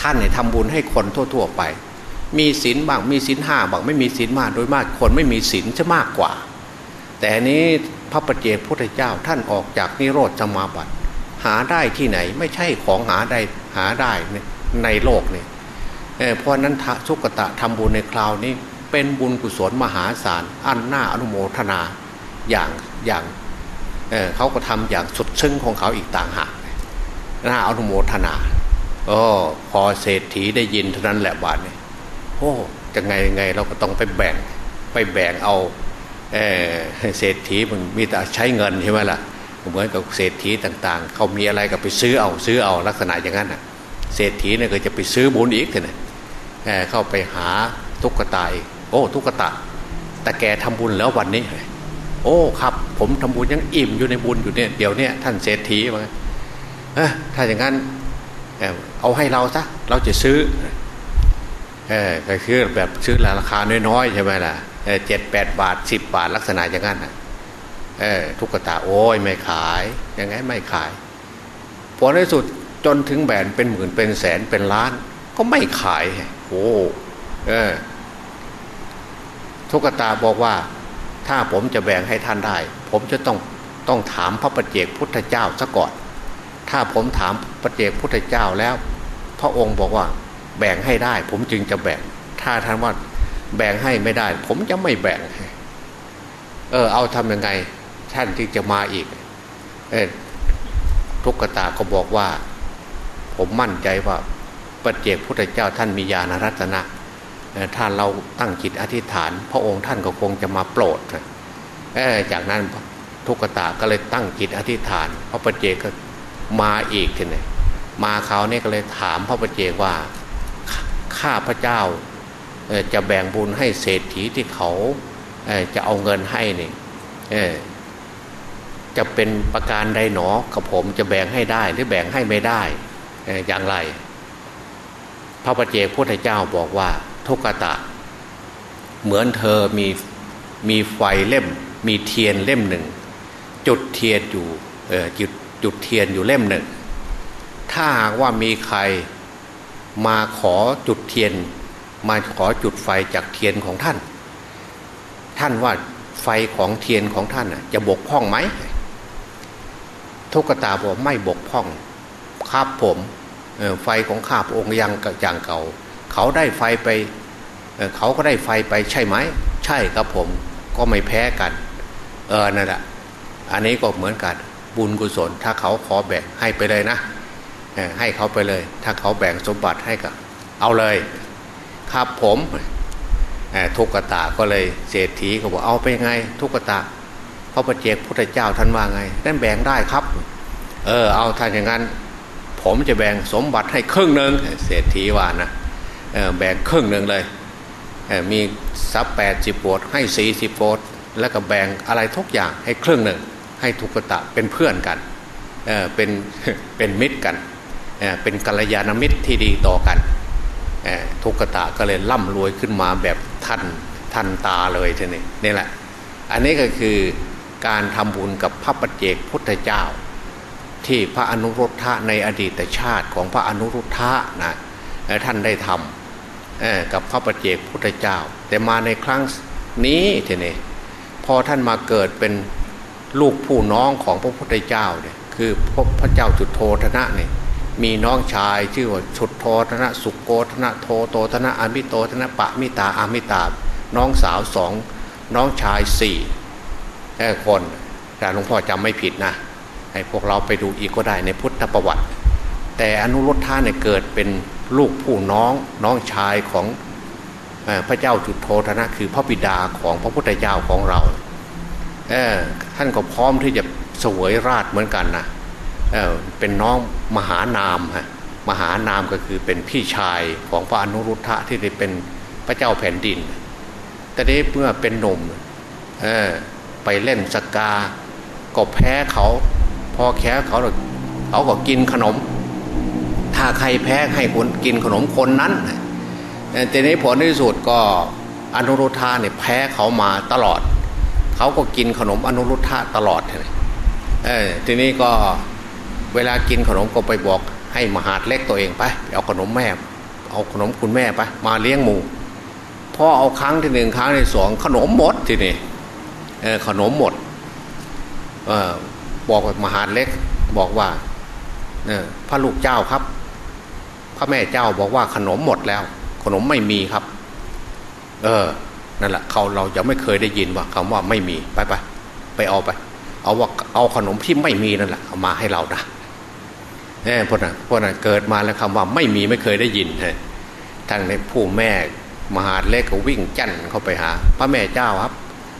ท่านเนี่ยทำบุญให้คนทั่ว ๆ ไป มีศีลบ้างมีศีลห้าบ้างไม่มีศีลมากโดยมากคนไม่มีศีลจะมากกว่า แต่นี้พระปัจเจกพุทธเจ้าท่านออกจากนิโรธสมาบัติ หาได้ที่ไหนไม่ใช่ของหาได้หาได้ในโลกนี่เพราะนั้นสุกตะทำบุญในคราวนี้เป็นบุญกุศลมหาศาลอันน่าอนุโมทนา อย่างอย่างเเขาก็ทำอย่างสุดซึ้งของเขาอีกต่างหากน่าอนุโมทนาโอ้พอเศรษฐีได้ยินเท่านั้นแหละบาทนี่โอ้จะไงไงเราก็ต้องไปแบ่งไปแบ่งเอาเเศรษฐีมันมีแต่ใช้เงินใช่ไหมล่ะเหมือนกับเศรษฐีต่างๆ เขามีอะไรก็ไปซื้อเอาซื้อเอาลักษณะอย่างนั้นอะเศรษฐีเนี่ยก็จะไปซื้อบุญอีกเลยเข้าไปหาทุกตาโอ้ทุกตาแต่แกทำบุญแล้ววันนี้ โอ้ครับ ผมทำบุญยังอิ่มอยู่ในบุญอยู่เนี่ยเดี๋ยวเนี้ท่านเศรษฐีมาถ้าอย่างนั้นเอาให้เราซะเราจะซื้อเออก็คือแบบซื้อราคาน้อยๆใช่ไหมล่ะเจ็ดแปดบาทสิบบาทลักษณะอย่างนั้นเออทุกตาโอ้ยไม่ขายยังไงไม่ขายผลในสุดจนถึงแบนเป็นหมื่นเป็นแสนเป็นล้าน ก็ไม่ขายโอ้เออทุกตาบอกว่า ถ้าผมจะแบ่งให้ท่านได้ ผมจะต้องต้องถามพระประเจกพุทธเจ้าซะก่อน ถ้าผมถามประเจกพุทธเจ้าแล้ว พระองค์บอกว่าแบ่งให้ได้ ผมจึงจะแบ่ง ถ้าท่านว่าแบ่งให้ไม่ได้ ผมจะไม่แบ่ง เออ เอาทำยังไง ท่านที่จะมาอีก เออทุกตาก็บอกว่า ผมมั่นใจว่าปฏิเจกพุทธเจ้าท่านมีญาณรัตนะ ถ้าเราตั้งจิตอธิษฐาน พระองค์ท่านก็คงจะมาโปรดจากนั้นทุกตาก็เลยตั้งจิตอธิษฐาน พระปเจก็มาอีกทีนี้มาเขาเนี่ยก็เลยถามพระปเจกว่าข้าพระเจ้าจะแบ่งบุญให้เศรษฐีที่เขาจะเอาเงินให้นี่จะเป็นประการใดหนอกับผมจะแบ่งให้ได้หรือแบ่งให้ไม่ได้อย่างไร พระปเจกพุทธเจ้าบอกว่า ทุกตะ เหมือนเธอมีมีไฟเล่ม มีเทียนเล่มหนึ่ง จุดเทียนอยู่จุดจุดเทียนอยู่เล่มหนึ่ง ถ้าหากว่ามีใครมาขอจุดเทียน มาขอจุดไฟจากเทียนของท่าน ท่านว่าไฟของเทียนของท่านจะบกพร่องไหมทุกตาบอกไม่บกพร่องครับผมไฟของข้าพระองค์ยังอย่างเก่า เขาได้ไฟไปเขาก็ได้ไฟไปใช่ไหม ใช่ครับผมก็ไม่แพ้กัน เออนั่นแหละอันนี้ก็เหมือนกัน บุญกุศล ถ้าเขาขอแบ่งให้ไปเลยนะให้เขาไปเลย ถ้าเขาแบ่งสมบัติให้ก็เอาเลย ครับผมทุกตาก็เลยเศรษฐีเขาบอกเอาไปไง ทุกตาพระประเจกพุทธเจ้าท่านว่าไงนั่นแบ่งได้ครับ เออ เอาท่านอย่างนั้น ผมจะแบ่งสมบัติให้ครึ่งหนึ่งเศรษฐีว่านะ แบ่งครึ่งหนึ่งเลยมีทรัพย์แปดสิบโวดให้สี่สิบโวดแล้วก็แบ่งอะไรทุกอย่างให้ครึ่งหนึ่ง ให้ทุกตะเป็นเพื่อนกันเเป็นเป็นมิตรกันเเป็นกัลยาณมิตรที่ดีต่อกันทุกตะก็เลยร่ำรวยขึ้นมาแบบทันทันตาเลยทีนี้นี่แหละ อันนี้ก็คือการทำบุญกับพระปัจเจกพุทธเจ้า ที่พระอนุรุทธะในอดีตชาติของพระอนุรุทธะนะท่านได้ทำ กับพระประเจกพุทธเจ้า แต่มาในครั้งนี้ทีนี้พอท่านมาเกิดเป็นลูกผู้น้องของพระพุทธเจ้าเนี่ยคือพระพระเจ้าจุดโทธนะเนี่ยมีน้องชายชื่อว่าชุดโทธนะ สุโกธนะโทโตธนะอามิโตธนะปะมิตาอามิตา น้องสาวสองน้องชายสี่คนแต่หลวงพ่อจำไม่ผิดนะให้พวกเราไปดูอีกก็ได้ในพุทธประวัติ แต่อนุรุทธาเนี่ยเกิดเป็น ลูกผู้น้องน้องชายของพระเจ้าจุดโทธนะ คือพระบิดาของพระพุทธเจ้าของเราท่านก็พร้อมที่จะสวยราชเหมือนกันนะเเป็นน้องมหานามฮะมหานามก็คือเป็นพี่ชายของพระอนุรุทธะที่ได้เป็นพระเจ้าแผ่นดิน แต่นี้เมื่อเป็นหนุ่มไปเล่นสกกา ก็แพ้เขา พอแค่เขาเขาก็กินขนม ถ้าใครแพ้ให้คนกินขนมคนนั้นแต่ในผลที่สุดก็อนุรุทธะเนี่ยแพ้เขามาตลอด เขาก็กินขนมอนุรุทธะตลอดเลยเออทีนี้ก็เวลากินขนมก็ไปบอกให้มหาดเล็กตัวเองไปเอาขนมแม่ เอาขนมคุณแม่ไปมาเลี้ยงหมูพอเอาครั้งที่หนึ่งครั้งที่สองขนมหมดทีนี้เออขนมหมดเออบอกมหาดเล็กบอกว่าเออพระลูกเจ้าครับ พระแม่เจ้าบอกว่าขนมหมดแล้ว ขนมไม่มีครับ เออ นั่นแหละเขาเราจะไม่เคยได้ยินว่าคำว่าไม่มีไปไปไปเอาไป เอาว่าเอาขนมที่ไม่มีนั่นแหละเอามาให้เรานะเออพวกนั้นพวกนั้นเกิดมาแล้วคำว่าไม่มีไม่เคยได้ยินฮะทั้งในผู้แม่มหาเล็กก็วิ่งจั่นเข้าไปหา พระแม่เจ้าครับ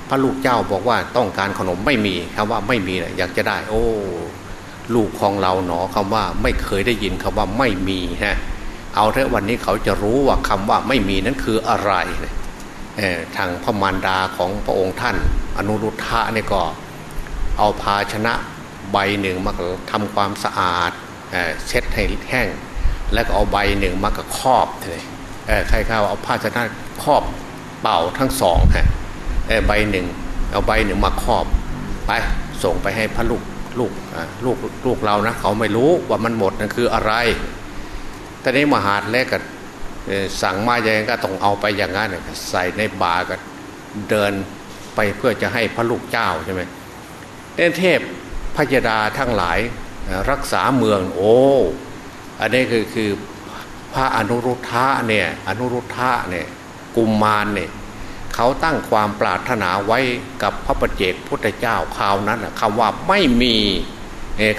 พระลูกเจ้าบอกว่าต้องการขนมไม่มีคำว่าไม่มีนะอยากจะได้ โอ้ ลูกของเราหนอคำว่าไม่เคยได้ยินคำว่าไม่มีฮะเอาเถอะวันนี้เขาจะรู้ว่าคำว่าไม่มีนั้นคืออะไรทางพระมารดาของพระองค์ท่าน อนุรุทธะนี่ก็ เอาภาชนะใบหนึ่งมาทำความสะอาดเช็ดให้แห้ง แล้วก็เอาใบหนึ่งมากระครอบเลยใครข้าเอาภาชนะครอบเป่าทั้งสองฮะใบหนึ่งเอาใบหนึ่งมาครอบไปส่งไปให้พระลูก ลูกลูกลูกเรานะเขาไม่รู้ว่ามันหมดนั่นคืออะไรต่นี้มหาดเล็กก็สั่งมาอย่างก็ต้องเอาไปอย่างนั้นใส่ในบาก็เดินไปเพื่อจะให้พระลูกเจ้าใช่ไหมเทพพญดาทั้งหลายรักษาเมืองโอ้อันนี้คือคือพระอนุรุทธะเนี่ยอนุรุทธะเนี่ยกุมมารเนี่ย เขาตั้งความปรารถนาไว้กับพระประเจกพุทธเจ้าคราวนั้นคำว่าไม่มี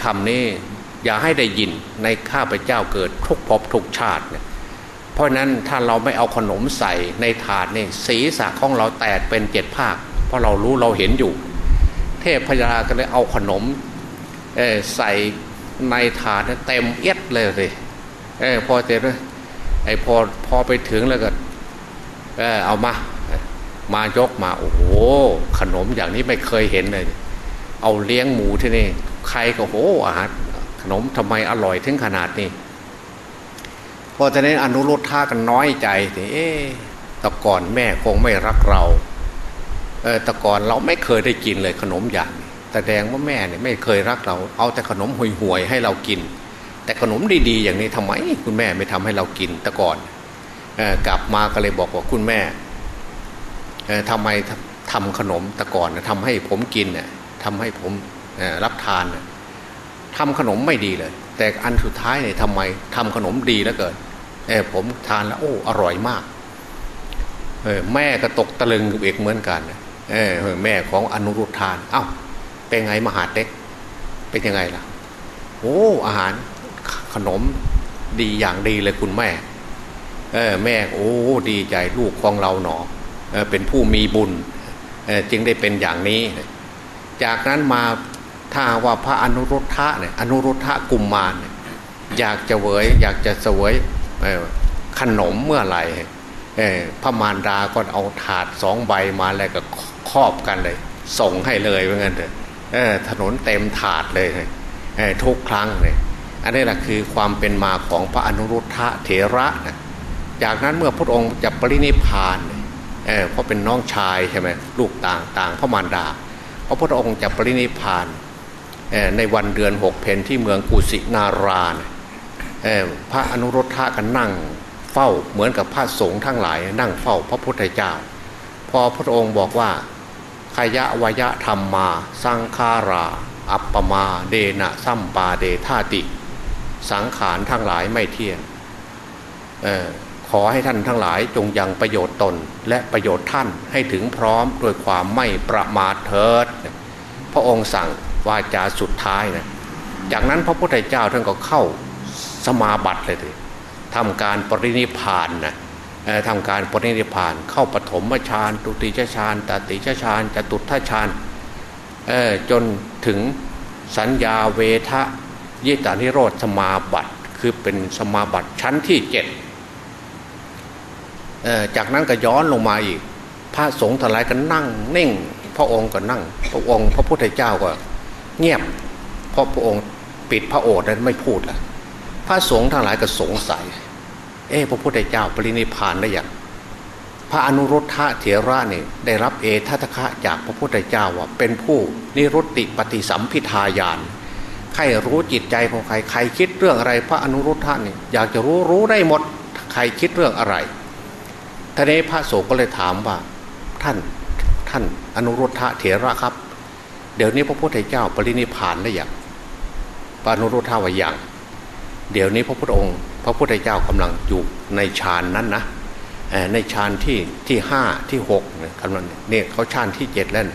คำนี้อย่าให้ได้ยินในข้าพเจ้าเกิดทุกภพทุกชาติเนี่ยเพราะนั้นถ้าเราไม่เอาขนมใส่ในถาดนี่ศีรษะของเราแตกเป็นเจ็ดภาค เพราะเรารู้เราเห็นอยู่ เทพพญาก็เลยเอาขนมใส่ในถาดเต็มเอียดเลยเลยพอเสร็จเลยไอ้พอพอไปถึงแล้วก็เออเอามา มายกมาโอ้โหขนมอย่างนี้ไม่เคยเห็นเลย เอาเลี้ยงหมูที่นี่ ใครก็โหอาหารขนมทำไมอร่อยถึงขนาดนี้พอจะนี้นอนุรุทธากันน้อยใจเอ๊แต่ก่อนแม่คงไม่รักเราเออแต่ก่อนเราไม่เคยได้กินเลยขนมอย่างแสดงว่าแม่เนี่ยไม่เคยรักเรา เอาแต่ขนมห่วยๆให้เรากิน แต่ขนมดีๆอย่างนี้ทำไม คุณแม่ไม่ทำให้เรากินแต่ก่อนกลับมาก็เลยบอกว่าคุณแม่ ทำไมทำขนมแต่ก่อนทำให้ผมกินเนี่ยทำให้ผมรับทานทำขนมไม่ดีเลย แต่อันสุดท้ายเนี่ยทำไมทำขนมดีแล้วเกิดผมทานแล้วโอ้อร่อยมากแม่ก็ตกตะลึงกับเอกเหมือนกันแม่ของอนุรุทธาน เอา้าเป็นไงมหาเด็กเป็นยังไงล่ะโอ้อาหารขนมดีอย่างดีเลยคุณแม่ เออแม่โอ้ดีใจลูกของเราหนอ เป็นผู้มีบุญจึงได้เป็นอย่างนี้ จากนั้นมาถ้าว่าพระอนุรุทธะเนี่ยอนุรุทธะกุมมารอยากจะเวยอยากจะเสวยขนมเมื่อไหร่พระมารดาก็เอาถาดสองใบมาแล้วก็ครอบกันเลย ส่งให้เลยเหมือนกันเถอะถนนเต็มถาดเลยทุกครั้งเลยอันนี้แหละคือความเป็นมาของพระอนุรุทธะเถระนะจากนั้นเมื่อพระองค์จะปรินิพานเเพราะเป็นน้องชายใช่ไหมลูกต่างต่างพระมารดา พระพุทธองค์จะปรินิพานในวันเดือนหกเพนที่เมืองกุสินารานพระอนุรุทธะกันนั่งเฝ้าเหมือนกับพระสงฆ์ทั้งหลาย นั่งเฝ้าพระพุทธเจ้า พอพระองค์บอกว่าขยะวยะธรรมมาสังขารา อัปปมาเดนะซัมปาเดธาติ สังขารทั้งหลายไม่เที่ยงออ ขอให้ท่านทั้งหลายจงยังประโยชน์ตนและประโยชน์ท่านให้ถึงพร้อมด้วยความไม่ประมาทเถิด พระองค์สั่งวาจาสุดท้ายนะจากนั้นพระพุทธเจ้าท่านก็เข้าสมาบัติเลยทำการปรินิพานนะทำการปรินิพานเข้าปฐมฌานตุติฌานตติฌานจตุทัฌานจนถึงสัญญาเวทะยิตานิโรธสมาบัติคือเป็นสมาบัติชั้นที่เจ็ด จากนั้นก็ย้อนลงมาอีก พระสงฆ์ทลายก็นั่งนิ่ง พระองค์ก็นั่ง พระองค์ พระพุทธเจ้าก็ เงียบเพราะพระองค์ปิดพระโอษฐ์นั้นไม่พูดละพระสงฆ์ทั้งหลายก็สงสัย เออพระพุทธเจ้าปรินิพานได้อย่างพระอนุรุทธะเถระเนี่ยได้รับเอทัตคะจากพระพุทธเจ้าว่าเป็นผู้นิรุตติปฏิสัมพิทายานใครรู้จิตใจของใครใครคิดเรื่องอะไร พระอนุรุทธะเนี่ยอยากจะรู้รู้ได้หมดใครคิดเรื่องอะไร ท่านี้พระโสก็เลยถามว่าท่านท่านอนุรุทธะเถระครับ เดี๋ยวนี้พระพุทธเจ้าปรินิพานแล้วอย่างพระอนุรุทธะว่าอย่างเดี๋ยวนี้พระพุทธองค์ พระพุทธเจ้ากำลังอยู่ในฌานนั้นนะในฌานที่ที่ห้าที่หกกำลังเนี่ยเขาฌานที่เจ็ดแล้ว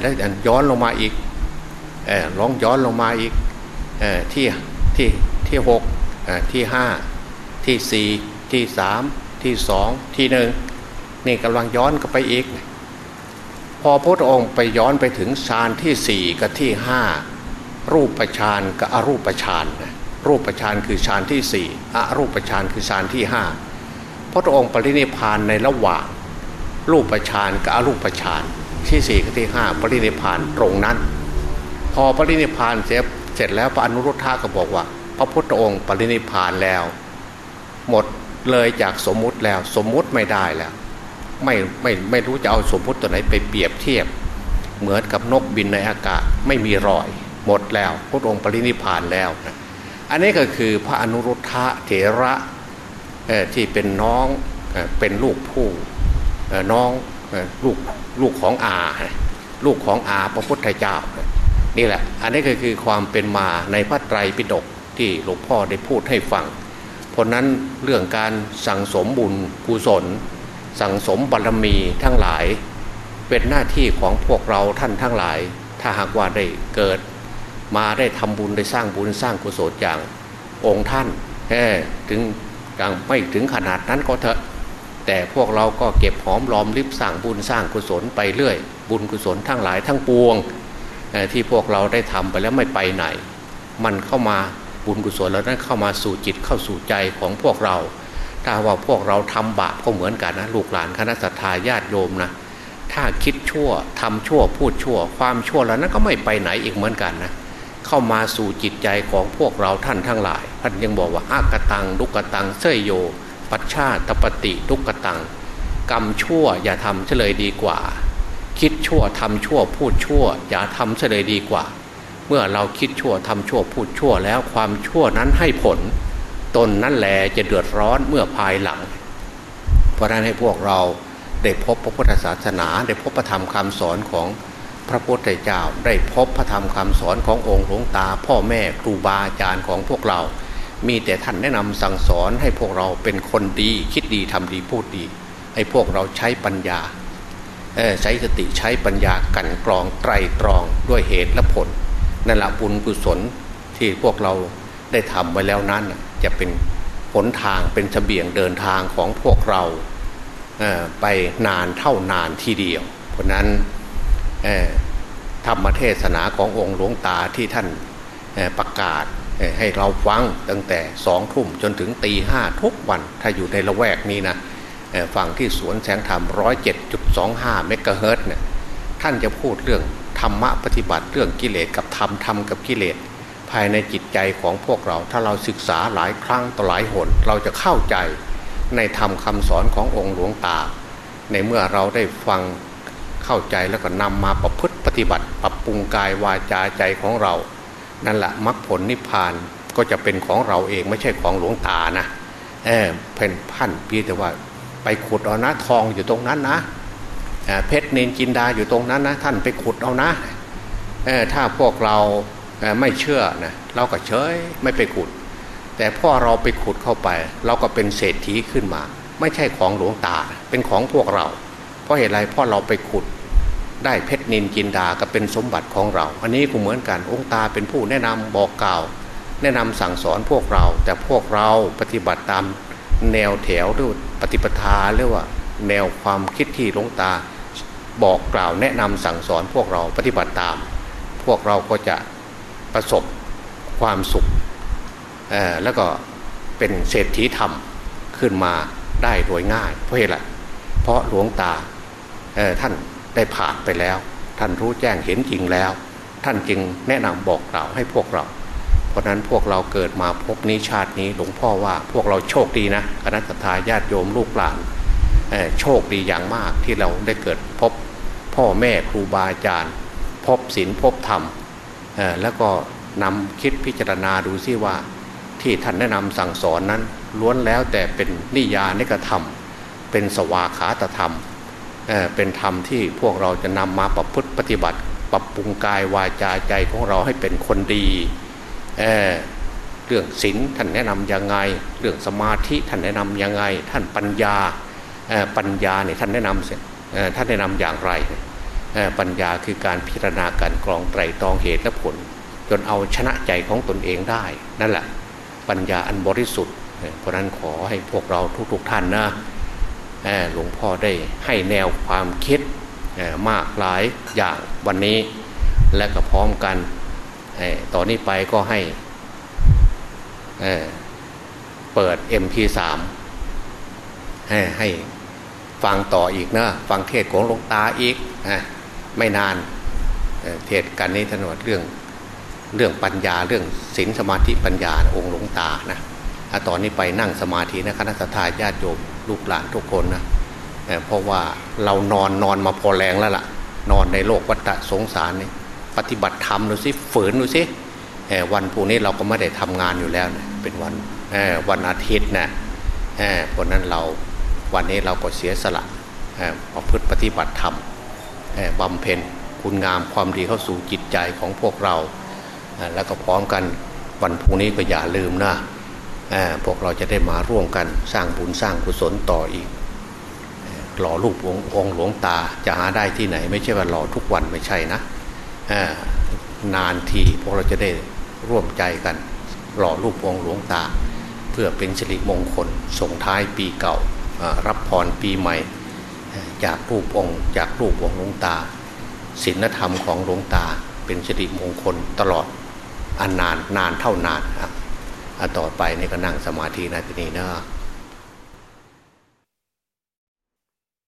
แล้วย้อนลงมาอีกร้องย้อนลงมาอีกที่ที่ที่หกที่ห้าที่สี่ที่สาม ที่สองที่หนึ่งนี่กำลังย้อนก็ไปอีก พอพระองค์ไปย้อนไปถึงฌานที่สี่กับที่ห้ารูปฌานกับอรูปฌานรูปฌานคือฌานที่สี่อรูปฌานคือฌานที่ห้าพระองค์ปรินิพานในระหว่าง รูปฌานกับอรูปฌานที่สี่กับที่ห้าปรินิพานตรงนั้น พอปรินิพานเสร็จเสร็จแล้วพระอนุรุทธะก็บอกว่า พระพุทธองค์ปรินิพานแล้ว หมด เลยจากสมมุติแล้วสมมุติไม่ได้แล้ว ไม่ไม่ไม่รู้จะเอาสมมุติตัวไหนไปเปรียบเทียบ เหมือนกับนกบินในอากาศไม่มีรอย หมดแล้วพระองค์ปรินิพานแล้วอันนี้ก็คือพระอนุรุทธะเถระที่เป็นน้องเป็นลูกผู้น้องลูกลูกของอาลูกของอาพระพุทธเจ้านี่แหละ อันนี้ก็คือความเป็นมาในพระไตรปิฎกที่หลวงพ่อได้พูดให้ฟัง ราะนั้นเรื่องการสั่งสมบุญกุศล สั่งสมบารรมีทั้งหลาย เป็นหน้าที่ของพวกเราท่านทั้งหลาย ถ้าหากว่าได้เกิด มาได้ทำบุญได้สร้างบุญสร้างกุศลอย่างองค์ท่านถึงยังไม่ถึงขนาดนั้นก็เถอะ แต่พวกเราก็เก็บหอมรอมริบสร้างบุญสร้างกุศลไปเรื่อย บุญกุศลทั้งหลายทั้งปวง ที่พวกเราได้ทำไปแล้วไม่ไปไหน มันเข้ามา บุญกุศลแล้วนั้นเข้ามาสู่จิตเข้าสู่ใจของพวกเรา ถ้าว่าพวกเราทำบาปก็เหมือนกันนะลูกหลานคณะสัตยาญาติโยมนะถ้าคิดชั่วทำชั่วพูดชั่ว ความชั่วแล้วนั้นก็ไม่ไปไหนอีกเหมือนกันนะเข้ามาสู่จิตใจของพวกเราท่านทั้งหลายท่านยังบอกว่าอากตังดุกตังเสยโย ปัชชาตปฏิดุกตัง กรรมชั่วอย่าทำเฉลยดีกว่า คิดชั่วทำชั่วพูดชั่ว อย่าทำเฉลยดีกว่า เมื่อเราคิดชั่วทำชั่วพูดชั่วแล้วความชั่วนั้นให้ผล ตนนั่นแหละจะเดือดร้อนเมื่อภายหลัง เพราะนั้นให้พวกเราได้พบพระพุทธศาสนา ได้พบพระธรรมคำสอนของพระพุทธเจ้า ได้พบพระธรรมคำสอนขององค์หลวงตา พ่อแม่ครูบาอาจารย์ของพวกเรา มีแต่ท่านแนะนำสั่งสอนให้พวกเราเป็นคนดี คิดดีทำดีพูดดี ให้พวกเราใช้ปัญญาใช้สติใช้ปัญญากันกรองไตรตรองด้วยเหตุและผล นั่นแหละบุญกุศลที่พวกเราได้ทำไว้แล้วนั้น จะเป็นผลทางเป็นเสบียงเดินทางของพวกเราไปนานเท่านานทีเดียว เพราะนั้นธรรมเทศนาขององค์หลวงตาที่ท่านประกาศให้เราฟังตั้งแต่สองทุ่มจนถึงตีห้าทุกวันถ้าอยู่ในละแวกนี้นะฟังที่สวนแสงธรรมร้อยเจ็ดจุดสองห้าเมกะเฮิร์ตเนี่ยท่านจะพูดเรื่อง ธรรมะปฏิบัติเรื่องกิเลสกับธรรมธรรมกับกิเลสภายในจิตใจของพวกเราถ้าเราศึกษาหลายครั้งต่อหลายหน เราจะเข้าใจในธรรมคำสอนขององค์หลวงตา ในเมื่อเราได้ฟังเข้าใจแล้วก็นำมาประพฤติปฏิบัติ ปรับปรุงกายวาจาใจของเรา นั่นแหละมรรคผลนิพพานก็จะเป็นของเราเองไม่ใช่ของหลวงตานะเออเพนพันพี่แต่ว่าไปขุดเอานะทองอยู่ตรงนั้นนะ เพชรเนนจินดาอยู่ตรงนั้นนะท่านไปขุดเอานะถ้าพวกเราไม่เชื่อนะเราก็เฉยไม่ไปขุด แต่พ่อเราไปขุดเข้าไป เราก็เป็นเศรษฐีขึ้นมา ไม่ใช่ของหลวงตาเป็นของพวกเรา เพราะเหตุไรเพราะเราไปขุดได้เพชรนินจินดาก็เป็นสมบัติของเรา อันนี้ก็เหมือนกันองค์ตาเป็นผู้แนะนำบอกกล่าว แนะนำสั่งสอนพวกเรา แต่พวกเราปฏิบัติตามแนวแถวหรือปฏิปทาเรียกว่า แนวความคิดที่หลวงตา บอกกล่าวแนะนำสั่งสอนพวกเราปฏิบัติตาม พวกเราก็จะประสบความสุขแล้วก็เป็นเศรษฐีธรรมขึ้นมาได้โดยง่าย เพราะเหตุไรเพราะหลวงตาท่านได้ผ่านไปแล้ว ท่านรู้แจ้งเห็นจริงแล้ว ท่านจึงแนะนำบอกกล่าวให้พวกเรา เพราะนั้นพวกเราเกิดมาพบนี้ชาตินี้หลวงพ่อว่าพวกเราโชคดีนะคณะทาญาติโยมลูกหลานโชคดีอย่างมากที่เราได้เกิดพบ พ่อแม่ครูบาอาจารย์ พบศีลพบธรรมแล้วก็นำคิดพิจารณาดูซิว่า ที่ท่านแนะนำสั่งสอนนั้น ล้วนแล้วแต่เป็นนิยานิกธรรม เป็นสวาขาตธรรมเเป็นธรรมที่พวกเราจะนำมาประพฤติปฏิบัติ ปรับปรุงกายวาจาใจของเราให้เป็นคนดีเเรื่องศีลท่านแนะนำยังไง เรื่องสมาธิท่านแนะนำยังไง ท่านปัญญาปัญญาเนี่ยท่านแนะนำท่านแนะนำอย่างไร ปัญญาคือการพิจารณาการกรองไตรตรองเหตุและผล จนเอาชนะใจของตนเองได้ นั่นแหละปัญญาอันบริสุทธิ์เพราะนั้นขอให้พวกเราทุก ๆท่านนะหลวงพ่อได้ให้แนวความคิดมากหลายอย่างวันนี้และก็พร้อมกันต่อนนี้ไปก็ให้เปิด MP3 ให้ฟังต่ออีกนะ ฟังเทศของหลวงตาอีก ไม่นานเทศกันนี้ถนดเรื่องเรื่องปัญญาเรื่องศีลสมาธิปัญญาองค์หลวงตานะตอนนี้ไปนั่งสมาธินะคณะทาญาติโยมลูกหลานทุกคนนะเพราะว่าเรานอนนอนมาพอแรงแล้วล่ะ นอนในโลกวัฏสงสารนี่ปฏิบัติธรรมดูสิฝืนดูสิวันพรุ่งนี้เราก็ไม่ได้ทำงานอยู่แล้วนะเป็นวันวันอาทิตย์นะเพราะนั้นเราวันนี้เราก็เสียสละประพฤติปฏิบัติธรรม บำเพ็ญคุณงามความดีเข้าสู่จิตใจของพวกเรา แล้วก็พร้อมกันวันพรุ่งนี้ก็อย่าลืมนะพวกเราจะได้มาร่วมกันสร้างบุญสร้างกุศลต่ออีก หล่อรูปองค์หลวงตาจะหาได้ที่ไหน ไม่ใช่ว่าหล่อทุกวันไม่ใช่นะนานทีพวกเราจะได้ร่วมใจกัน หล่อรูปองค์หลวงตา เพื่อเป็นสิริมงคลส่งท้ายปีเก่ารับพรปีใหม่ จากรูปองค์ จากรูปองค์หลวงตาศีลธรรมของหลวงตาเป็นสิริมงคลตลอดอันนานนานเท่านานครับต่อไปนี่ก็นั่งสมาธินะทีนี้นะ